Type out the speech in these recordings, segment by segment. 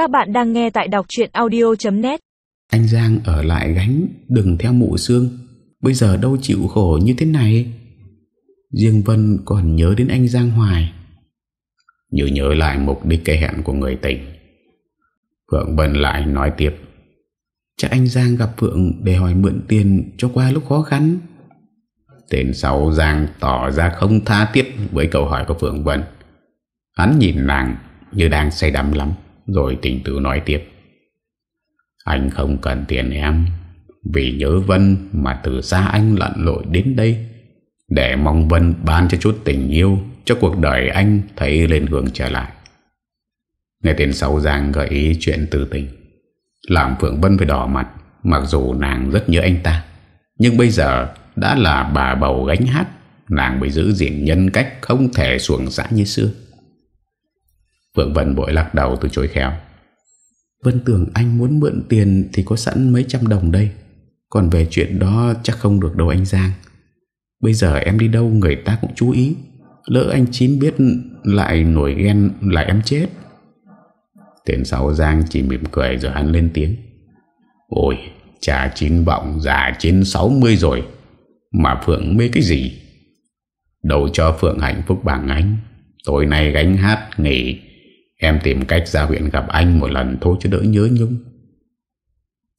Các bạn đang nghe tại đọc chuyện audio.net Anh Giang ở lại gánh Đừng theo mụ xương. Bây giờ đâu chịu khổ như thế này? Riêng Vân còn nhớ đến anh Giang hoài. Như nhớ lại mục đích cái hẹn của người tình. Phượng Vân lại nói tiếp. Chắc anh Giang gặp Phượng để hỏi mượn tiền cho qua lúc khó khăn. Tên sau Giang tỏ ra không tha tiếp với câu hỏi của Phượng Vân. Hắn nhìn nàng như đang say đắm lắm. Rồi tình tử nói tiếp. Anh không cần tiền em, Vì nhớ Vân mà từ xa anh lặn lội đến đây, Để mong Vân ban cho chút tình yêu Cho cuộc đời anh thấy lên hướng trở lại. Nghe tên Sáu Giang gợi ý chuyện tư tình, Làm Phượng Vân phải đỏ mặt, Mặc dù nàng rất nhớ anh ta, Nhưng bây giờ đã là bà bầu gánh hát, Nàng bị giữ diện nhân cách Không thể xuồng xã như xưa. Phượng Vân bội lắc đầu từ chối khéo. Vân tưởng anh muốn mượn tiền Thì có sẵn mấy trăm đồng đây. Còn về chuyện đó chắc không được đâu anh Giang. Bây giờ em đi đâu Người ta cũng chú ý. Lỡ anh Chín biết lại nổi ghen Lại em chết. Tên sáu Giang chỉ mỉm cười rồi hắn lên tiếng. Ôi Cha chín vọng già trên 60 rồi. Mà Phượng mê cái gì? Đâu cho Phượng hạnh phúc bằng anh. Tối nay gánh hát nghỉ Em tìm cách ra huyện gặp anh một lần thôi chứ đỡ nhớ nhung.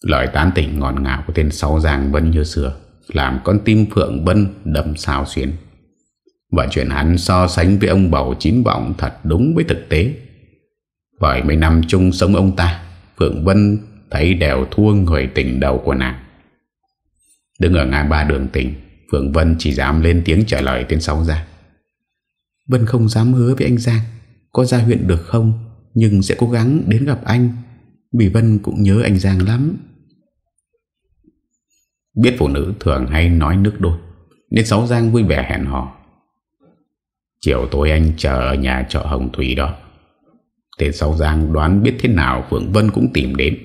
Lời tán tỉnh ngọt ngào của tên Sáu Giang Vân như xưa, Làm con tim Phượng Vân đâm xào xuyên Và chuyện hắn so sánh với ông bầu chín vọng thật đúng với thực tế. Bởi mấy năm chung sống ông ta, Phượng Vân thấy đều thua người tình đầu của nàng. Đứng ở ngã ba đường tình Phượng Vân chỉ dám lên tiếng trả lời tên Sáu Giang Vân không dám hứa với anh Giang có ra huyện được không, Nhưng sẽ cố gắng đến gặp anh. Bỉ Vân cũng nhớ anh Giang lắm. Biết phụ nữ thường hay nói nước đôi, Nên Sáu Giang vui vẻ hẹn hò. Chiều tối anh chờ ở nhà trọ Hồng Thủy đó. Tên Sáu Giang đoán biết thế nào Phượng Vân cũng tìm đến,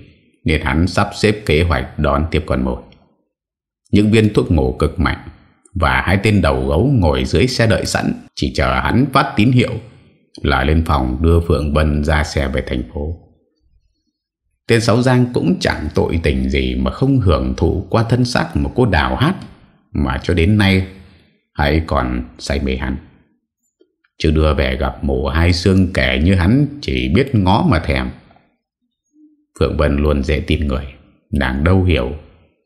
Nên hắn sắp xếp kế hoạch đón tiếp con mồi. Những viên thuốc ngủ cực mạnh Và hai tên đầu gấu ngồi dưới xe đợi sẵn, Chỉ chờ hắn phát tín hiệu lại lên phòng đưa Phượng Vân ra xe về thành phố. Tên Sáu Giang cũng chẳng tội tình gì Mà không hưởng thụ qua thân xác một cô đào hát Mà cho đến nay Hãy còn say mê hắn. Chứ đưa về gặp mộ hai xương kẻ như hắn Chỉ biết ngó mà thèm. Phượng Vân luôn dễ tin người. Nàng đâu hiểu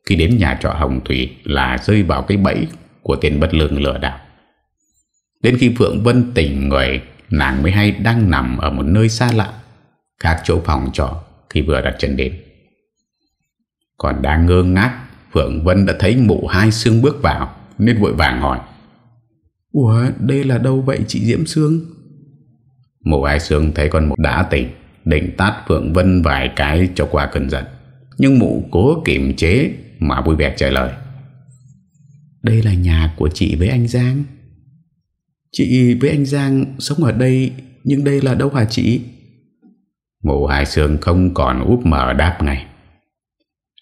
Khi đến nhà trọ Hồng Thủy Là rơi vào cái bẫy Của tiền bất lương lừa đảo. Đến khi Phượng Vân tỉnh người Nàng mới hay đang nằm ở một nơi xa lạ. Khác chỗ phòng trọ Khi vừa đặt chân đến. Còn đang ngơ ngác, Phượng Vân đã thấy mụ hai xương bước vào, Nên vội vàng hỏi. Ủa, đây là đâu vậy chị Diễm Sương? Mụ hai xương thấy con mụ đã tỉnh, Định tát Phượng Vân vài cái cho qua cơn giận. Nhưng mụ cố kiềm chế Mà vui vẻ trả lời. Đây là nhà của chị với anh Giang. Chị với anh Giang sống ở đây Nhưng đây là đâu hả chị? Mụ hai xương không còn úp mở đáp ngay.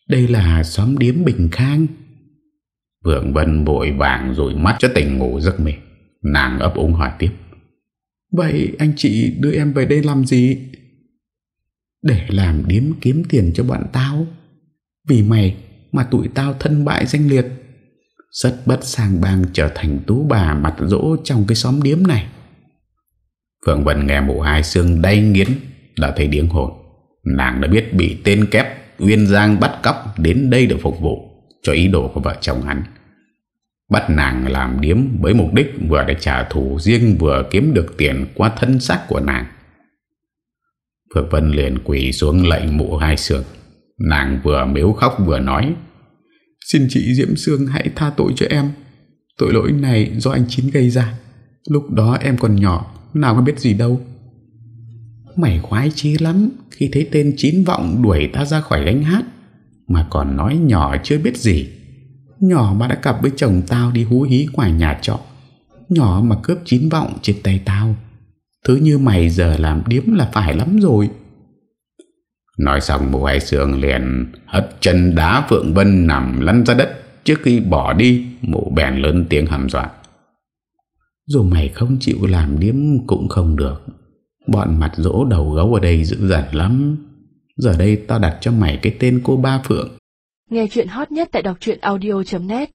Đây là xóm điếm Bình Khang. Vượng Vân bội vàng rồi mắt cho tỉnh ngủ giấc mê. Nàng ấp úng hỏi tiếp. Vậy anh chị đưa em về đây làm gì? Để làm điếm kiếm tiền cho bọn tao. Vì mày mà tụi tao thân bại danh liệt rất bất sang bang trở thành tú bà mặt rỗ trong cái xóm điếm này. Phượng Vân nghe mụ hai xương đay nghiến, Đã thấy điếng hồn. Nàng đã biết bị tên kép Uyên Giang bắt cóc đến đây để phục vụ Cho ý đồ của vợ chồng hắn. Bắt nàng làm điếm với mục đích Vừa để trả thù riêng Vừa kiếm được tiền qua thân xác của nàng. Phượng Vân liền quỳ xuống lệnh mụ hai sườn Nàng vừa miếu khóc vừa nói Xin chị Diễm Sương hãy tha tội cho em. Tội lỗi này do anh Chín gây ra. Lúc đó em còn nhỏ, Nào có biết gì đâu. Mày khoái chí lắm, Khi thấy tên Chín Vọng đuổi ta ra khỏi gánh hát, Mà còn nói nhỏ chưa biết gì. Nhỏ mà đã cặp với chồng tao đi hú hí ngoài nhà trọ. Nhỏ mà cướp Chín Vọng trên tay tao. Thứ như mày giờ làm điếm là phải lắm rồi. Nói xong mụ hai sương liền hất chân đá Phượng Vân nằm lăn ra đất Trước khi bỏ đi. Mụ bèn lớn tiếng hầm dọa. Dù mày không chịu làm điếm cũng không được. Bọn mặt rỗ đầu gấu ở đây dữ dằn lắm. Giờ đây tao đặt cho mày cái tên cô Ba Phượng. Nghe chuyện hot nhất tại đọc audio.net